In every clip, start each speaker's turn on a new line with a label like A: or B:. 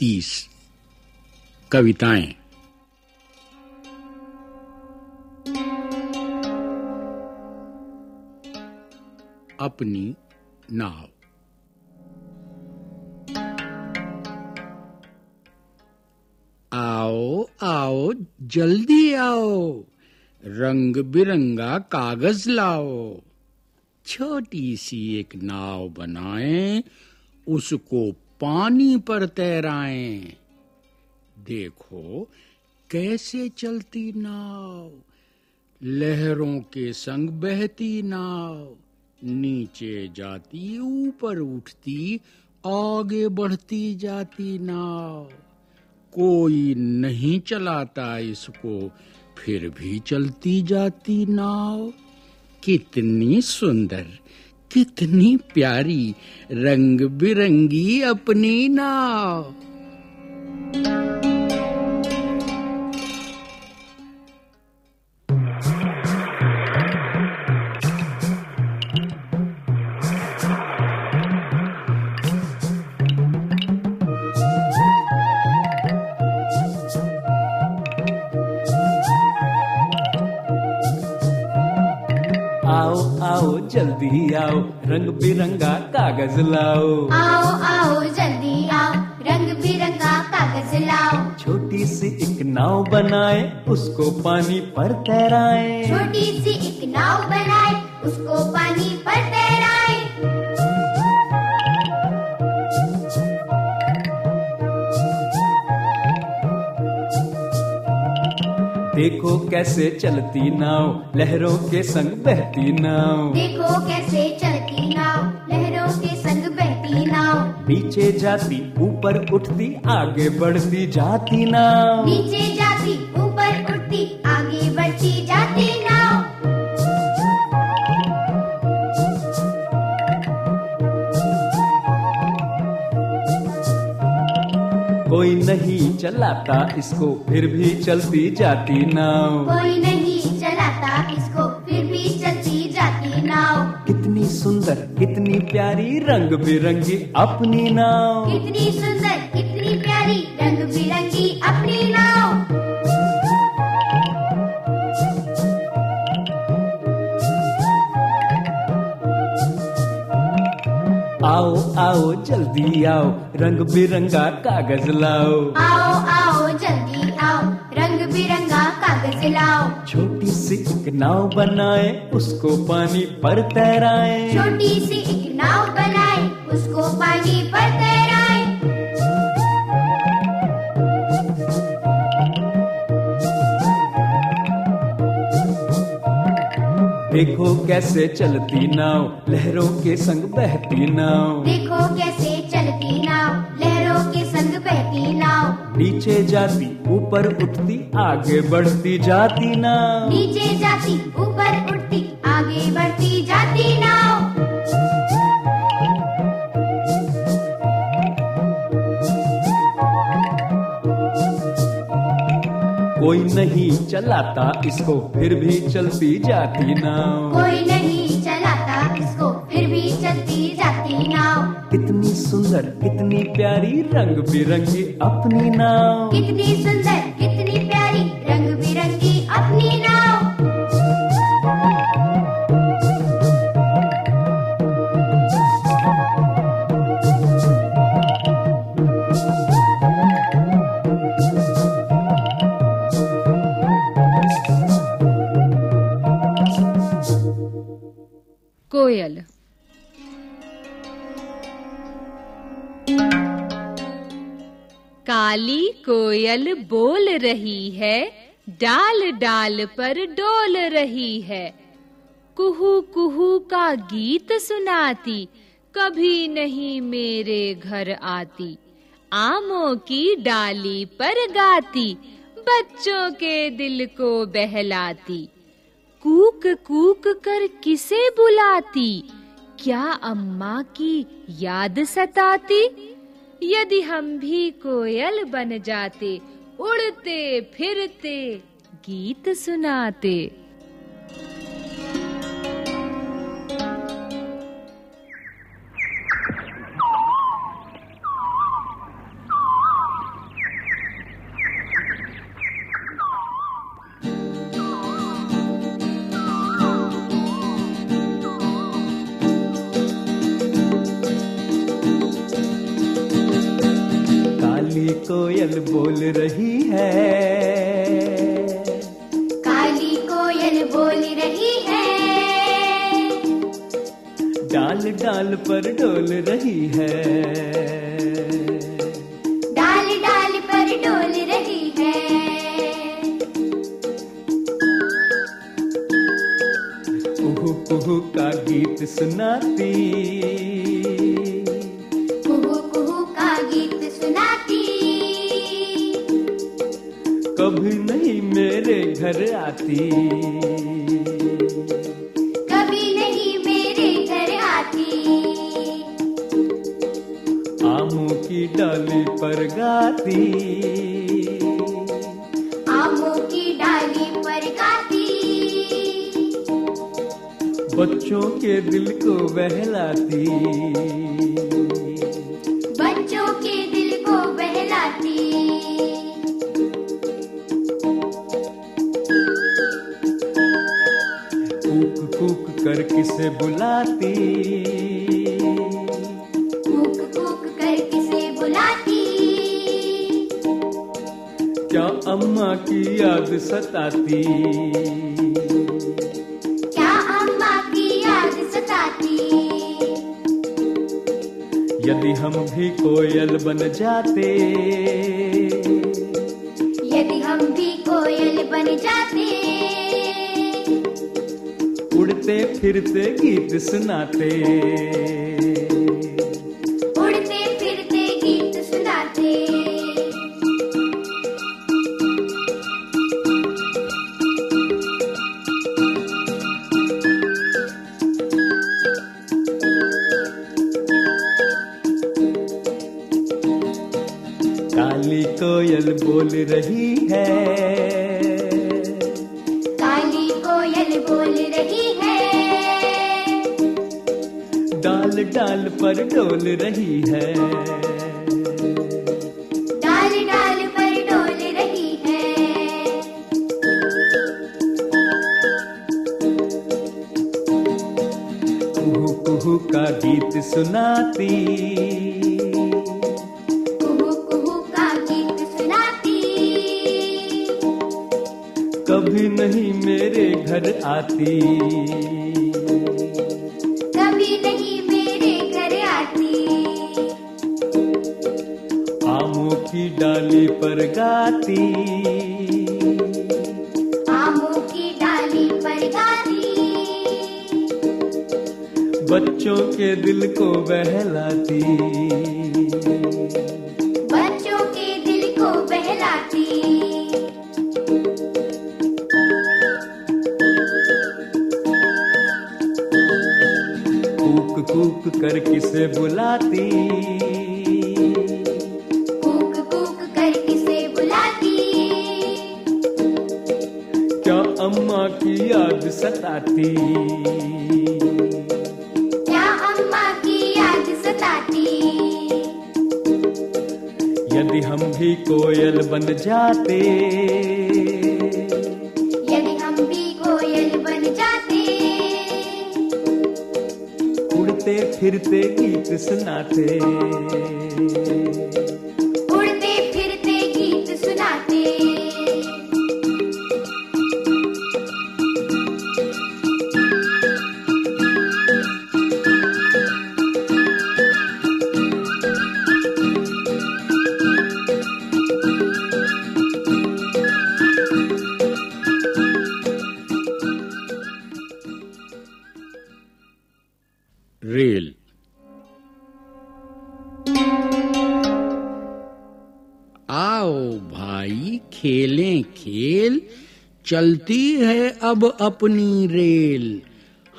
A: तीस कविताएँ। अपनी नाव। आओ आओ, जल्दी आओ। रंग बिरंगा कागज़ लाओ। छोटी सी एक नाव बनाएँ, उसको पानी पर तैराएँ। देखो कैसे चलती नाव। लहरों के संग बहती नाव। नीचे जाती, ऊपर उठती, आगे बढ़ती जाती नाव। कोई नहीं चलाता इसको, फिर भी चलती जाती नाव। कितनी सुंदर कितनी प्यारी रंग बिरंगी अपनी नाव।
B: जल्दी आओ रंग बिरंगा कागज़ लाओ।
C: आओ आओ जल्दी आओ रंग बिरंगा कागज़ लाओ।
B: छोटी सी एक नाव बनाए उसको पानी पर तैराए।
C: छोटी सी एक नाव बनाए उसको पानी पर
B: देखो कैसे चलती नाव लहरों के संग बहती नाव।
C: देखो कैसे चलती नाव लहरों के संग बहती नाव।
B: नीचे जाती ऊपर उठती आगे बढ़ती जाती नाव।
C: नीचे
B: नहीं चलाता इसको फिर भी चलती जाती नाव।
C: कोई नहीं चलाता इसको फिर भी चलती जाती नाव।
B: कितनी सुंदर कितनी प्यारी रंग बिरंगी अपनी नाव।
C: कितनी सुंदर
B: आओ आओ जल्दी आओ रंग बिरंगा कागज़ लाओ।
C: आओ आओ जल्दी आओ रंग बिरंगा कागज़ लाओ।
B: छोटी सी एक नाव बनाए उसको पानी पर तैराए।
C: छोटी सी
B: देखो कैसे चलती नाव लहरों के संग बहती नाव।
C: देखो कैसे चलती नाव लहरों के संग बहती नाव।
B: नीचे जाती ऊपर उठती आगे बढ़ती जाती नाव।
C: नीचे जाती ऊपर उठती आगे बढ़ती
B: कोई नहीं चलाता इसको फिर भी चलती जाती नाव।
C: कोई नहीं चलाता इसको फिर भी चलती जाती नाव।
B: कितनी सुंदर कितनी प्यारी रंग बिरंगी अपनी नाव।
C: कितनी सुंदर
D: कोयल बोल रही है, डाल डाल पर डोल रही है। कुहू कुहू का गीत सुनाती, कभी नहीं मेरे घर आती। आमों की डाली पर गाती, बच्चों के दिल को बहलाती। कूक कूक कर किसे बुलाती, क्या अम्मा की याद सताती? यदि हम भी कोयल बन जाते उड़ते फिरते गीत सुनाते।
B: कुहू कुहू का गीत सुनाती।
C: कुहू कुहू का गीत सुनाती।
B: कभी नहीं मेरे घर आती।
C: कभी नहीं मेरे घर आती।
B: आमों की डाली पर गाती। बच्चों के दिल को बहलाती।
C: बच्चों के दिल को बहलाती।
B: कूक कूक कर किसे बुलाती?
C: कूक कूक कर किसे बुलाती?
B: क्या अम्मा की याद सताती?
C: यदि
B: हम भी कोयल बन जाते।
C: यदि हम भी कोयल बन जाते।
B: उड़ते फिरते गीत सुनाते। कोयल बोल रही है।
C: काली कोयल बोल रही है।
B: डाल डाल पर डोल रही है।
C: डाल डाल पर डोल रही है।
B: कुहू कुहू का गीत सुनाती। कभी नहीं मेरे घर आती।
C: कभी नहीं मेरे घर आती।
B: आमों की डाली पर गाती।
C: आमों की डाली पर गाती।
B: बच्चों के दिल को बहलाती। कूक कर किसे बुलाती?
C: कूक कूक कर किसे बुलाती?
B: क्या अम्मा की याद सताती?
C: क्या अम्मा की याद सताती?
B: यदि हम भी कोयल बन जाते फिरते गीत सुनाते
A: अब अपनी रेल।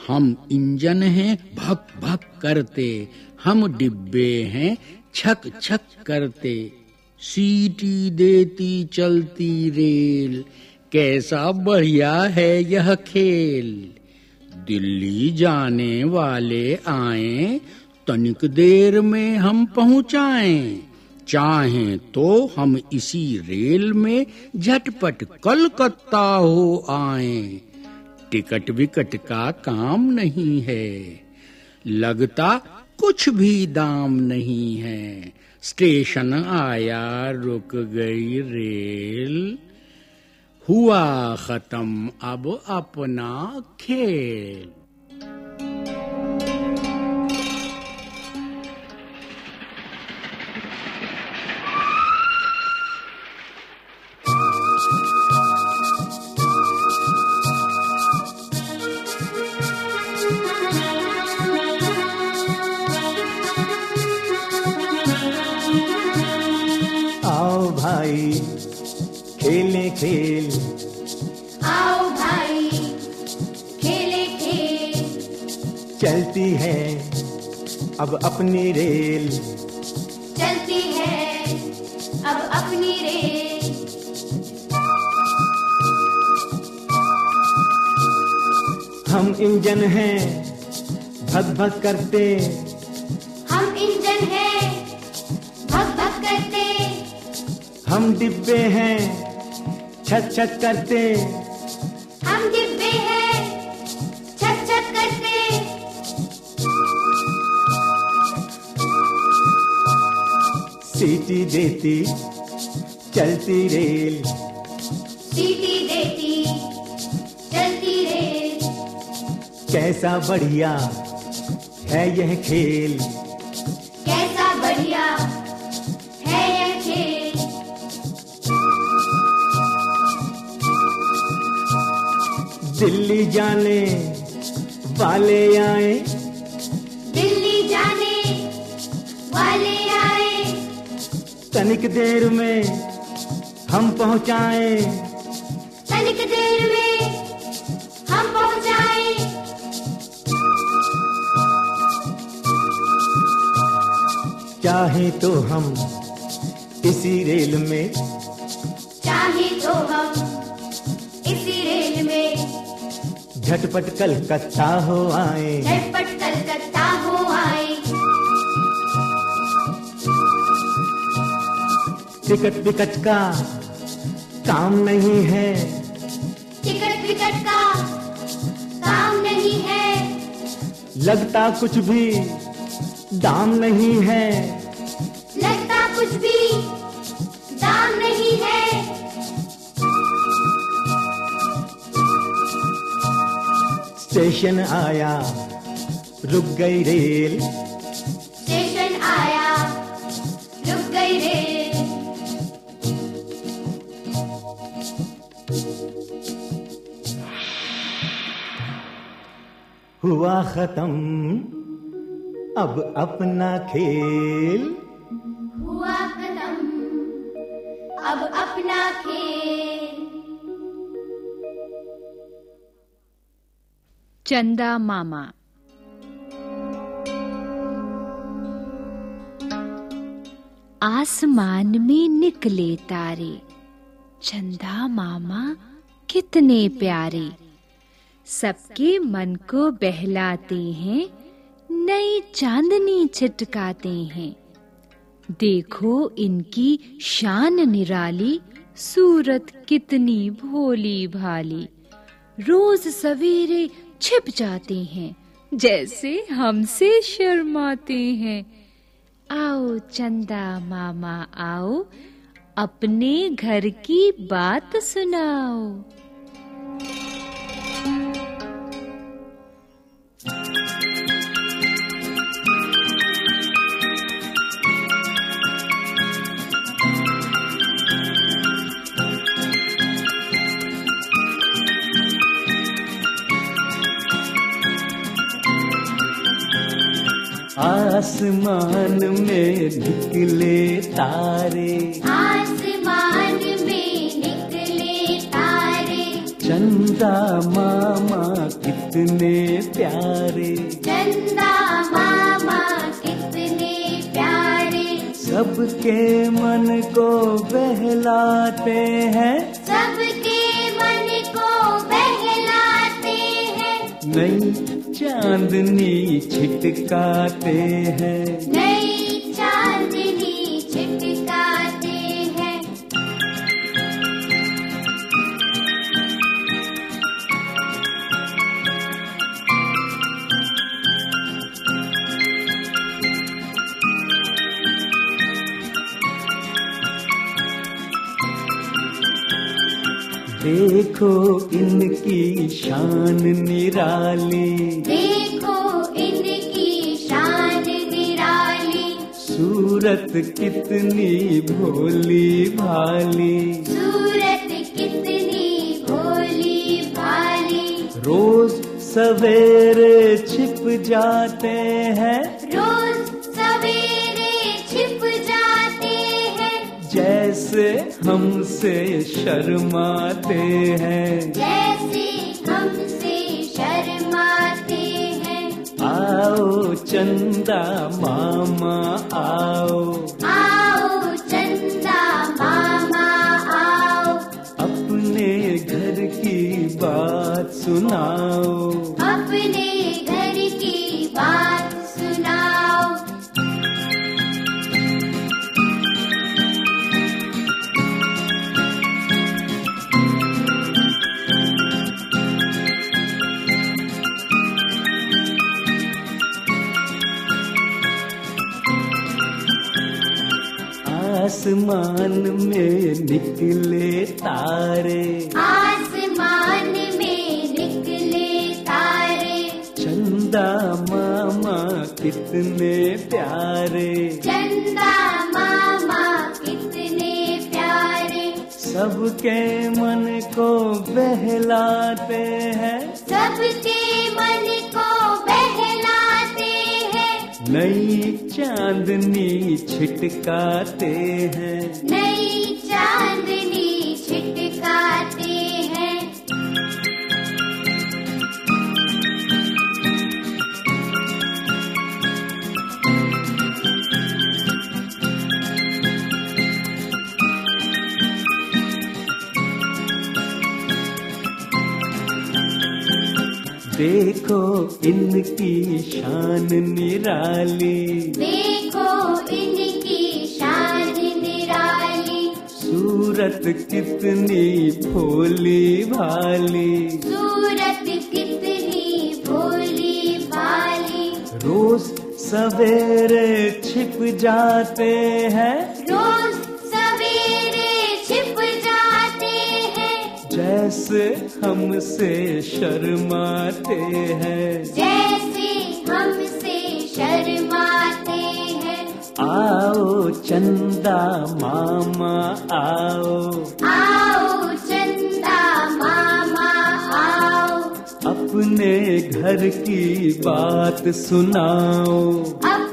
A: हम इंजन हैं, भक भक करते। हम डिब्बे हैं, छक छक करते। सीटी देती चलती रेल। कैसा बढ़िया है यह खेल। दिल्ली जाने वाले आए, तनिक देर में हम पहुंचाएँ। चाहें तो हम इसी रेल में झटपट कलकत्ता हो आए। टिकट विकट का काम नहीं है। लगता कुछ भी दाम नहीं है। स्टेशन आया, रुक गई रेल। हुआ खत्म, अब अपना खेल।
E: भाई खेलें खेल।
C: आओ भाई खेले खेल।
E: चलती है अब अपनी रेल।
C: चलती है अब अपनी रेल।
E: हम इंजन हैं भग भग करते।
C: हम
E: डिब्बे हैं छत छत करते।
C: हम डिब्बे हैं छत छत करते।
E: सीटी देती चलती रेल।
C: सीटी देती चलती रेल।
E: कैसा बढ़िया है यह खेल। दिल्ली जाने वाले आए।
C: दिल्ली जाने वाले आए।
E: तनिक देर में हम पहुँचाए।
C: तनिक देर में हम पहुँचाए।
E: चाहे तो हम इसी रेल में।
C: चाहे तो हम
E: झटपट कलकत्ता हो आए।
C: झटपट कलकत्ता हो आए।
E: टिकट विकट का काम नहीं है।
C: टिकट विकट का काम नहीं है।
E: लगता कुछ भी दाम नहीं है। स्टेशन आया रुक गई रेल।
C: स्टेशन आया रुक गई रेल।
E: हुआ खत्म अब अपना खेल।
C: हुआ खत्म अब अपना खेल।
D: चंदा मामा। आसमान में निकले तारे। चंदा मामा, कितने प्यारे। सबके मन को बहलाते हैं, नई चांदनी छिटकाते हैं। देखो इनकी शान निराली, सूरत कितनी भोली भाली। रोज सवेरे छिप जाते हैं, जैसे हमसे शर्माते हैं। आओ चंदा मामा आओ, अपने घर की बात सुनाओ।
E: आसमान में निकले तारे।
C: आसमान में निकले तारे।
E: चंदा मामा कितने प्यारे।
C: चंदा मामा कितने प्यारे।
E: सबके मन को बहलाते हैं।
C: सबके
E: चांदनी छिटकाते हैं।
B: देखो इनकी शान निराली।
C: देखो इनकी शान निराली।
B: सूरत कितनी भोली भाली।
C: सूरत कितनी भोली भाली।
B: रोज सवेरे छिप जाते हैं।
C: रोज
B: जैसे हमसे शर्माते हैं।
C: जैसे हमसे शर्माते हैं।
B: आओ चंदा मामा आओ।
C: आओ चंदा मामा आओ।
B: अपने घर की बात सुनाओ। आसमान में निकले तारे।
C: आसमान में निकले तारे।
B: चंदा मामा कितने प्यारे।
C: चंदा मामा कितने प्यारे।
B: सबके मन को बहलाते हैं।
C: सबके
B: नई चांदनी छिटकाते हैं देखो इनकी शान निराली।
C: देखो इनकी शान निराली।
B: सूरत कितनी भोली भाली।
C: सूरत कितनी भोली भाली।
B: रोज सवेरे छिप जाते हैं। जैसे हमसे शर्माते हैं।
C: जैसे हमसे शर्माते हैं।
B: आओ चंदा मामा आओ।
C: आओ चंदा मामा आओ।
B: अपने घर की बात सुनाओ।
C: अपने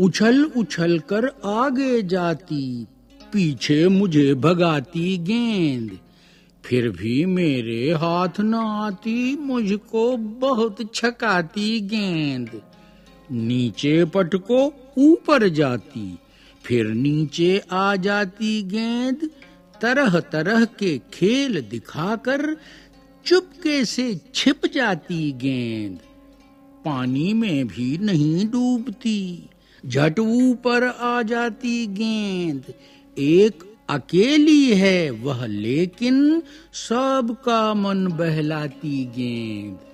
A: उछल उछल कर आगे जाती, पीछे मुझे भगाती गेंद। फिर भी मेरे हाथ न आती, मुझको बहुत छकाती गेंद। नीचे पटको ऊपर जाती, फिर नीचे आ जाती गेंद। तरह तरह के खेल दिखाकर चुपके से छिप जाती गेंद। पानी में भी नहीं डूबती झट ऊपर आ जाती गेंद। एक अकेली है वह लेकिन सबका मन बहलाती गेंद।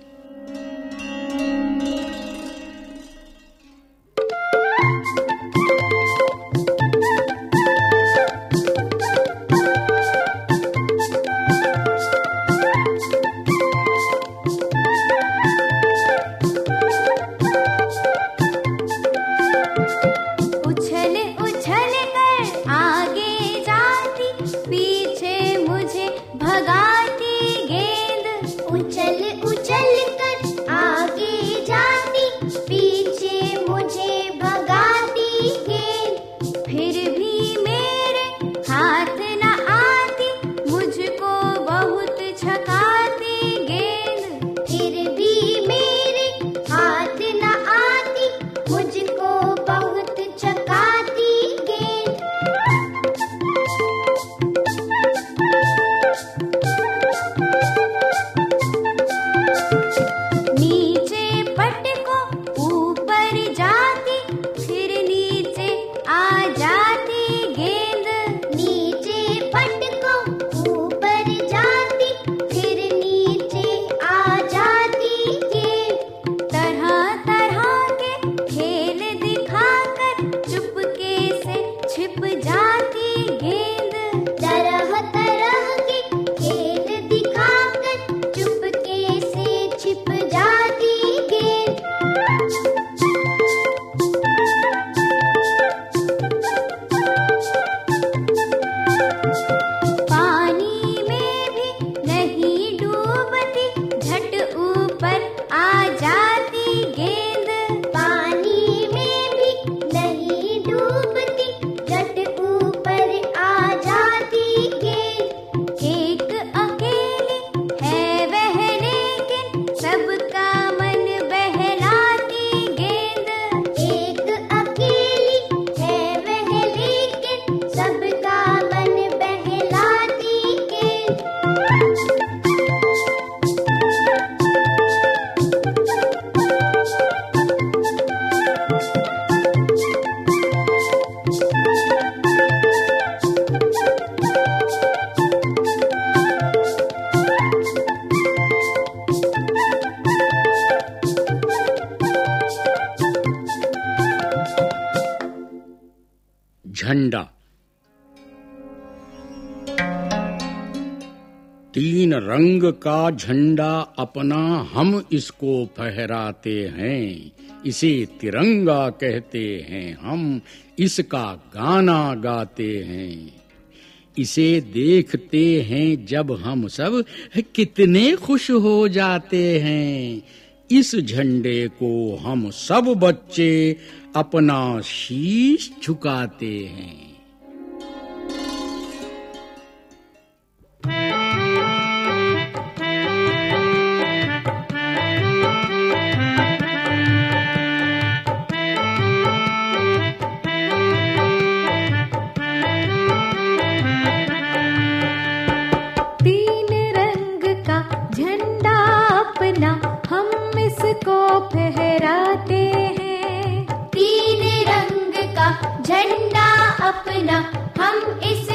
C: मुझे
A: रंग का झंडा अपना हम इसको फहराते हैं। इसे तिरंगा कहते हैं हम, इसका गाना गाते हैं। इसे देखते हैं जब हम सब, कितने खुश हो जाते हैं। इस झंडे को हम सब बच्चे अपना शीश झुकाते हैं।
F: हम इसको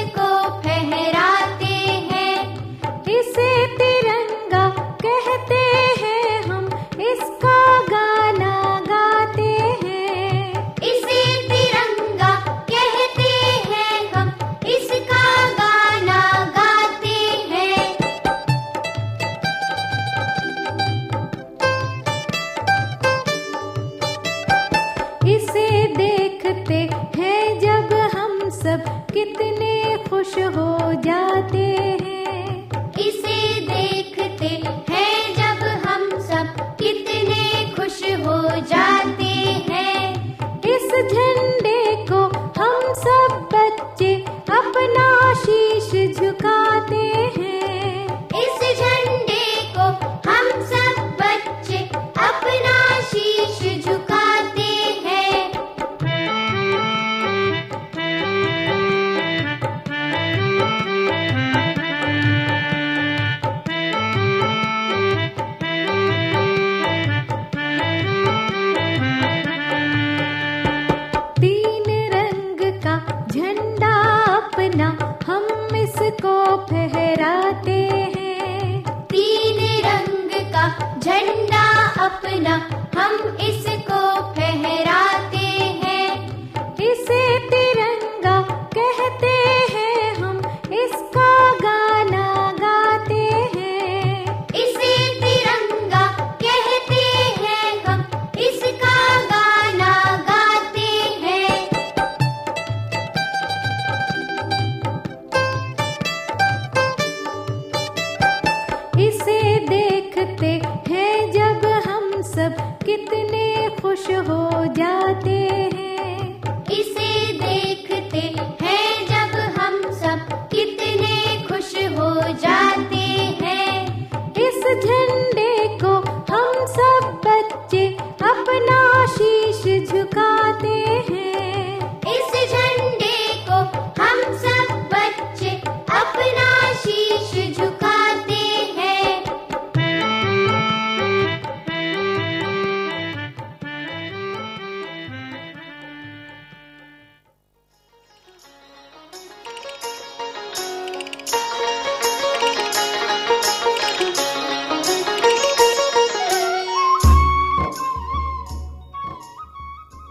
F: इसे देखते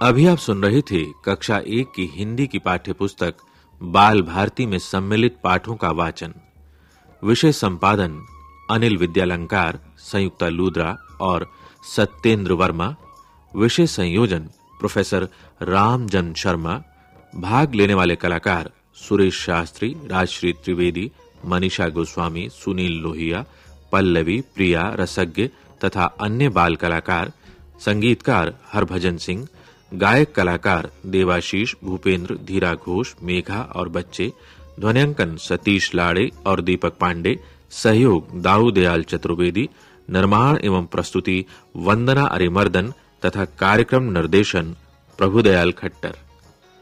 G: अभी आप सुन रहे थे कक्षा एक की हिंदी की पाठ्य पुस्तक बाल भारती में सम्मिलित पाठों का वाचन। विषय संपादन, अनिल विद्यालंकार, संयुक्ता लूद्रा और सत्येंद्र वर्मा। विषय संयोजन, प्रोफेसर रामजन शर्मा। भाग लेने वाले कलाकार, सुरेश शास्त्री, राजश्री त्रिवेदी, मनीषा गोस्वामी, सुनील लोहिया, पल्लवी, प्रिया, रसज्ञ तथा अन्य बाल कलाकार, संगीतकार हरभजन सिंह गायक, कलाकार देवाशीष, भूपेंद्र, धीरा घोष, मेघा और बच्चे, ध्वनियांकन सतीश लाड़े और दीपक पांडे, सहयोग दाऊ दयाल चतुर्वेदी, निर्माण एवं प्रस्तुति वंदना अरिमर्दन तथा कार्यक्रम निर्देशन प्रभुदयाल खट्टर।